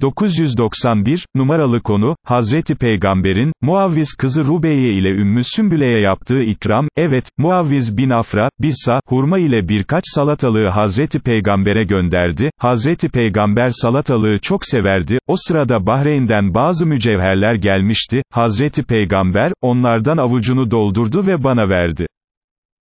991, numaralı konu, Hazreti Peygamber'in, Muavviz kızı Rubeye ile Ümmü Sümbüle'ye yaptığı ikram, evet, Muavviz bin Afra, Bissa, hurma ile birkaç salatalığı Hazreti Peygamber'e gönderdi, Hazreti Peygamber salatalığı çok severdi, o sırada Bahreyn'den bazı mücevherler gelmişti, Hazreti Peygamber, onlardan avucunu doldurdu ve bana verdi.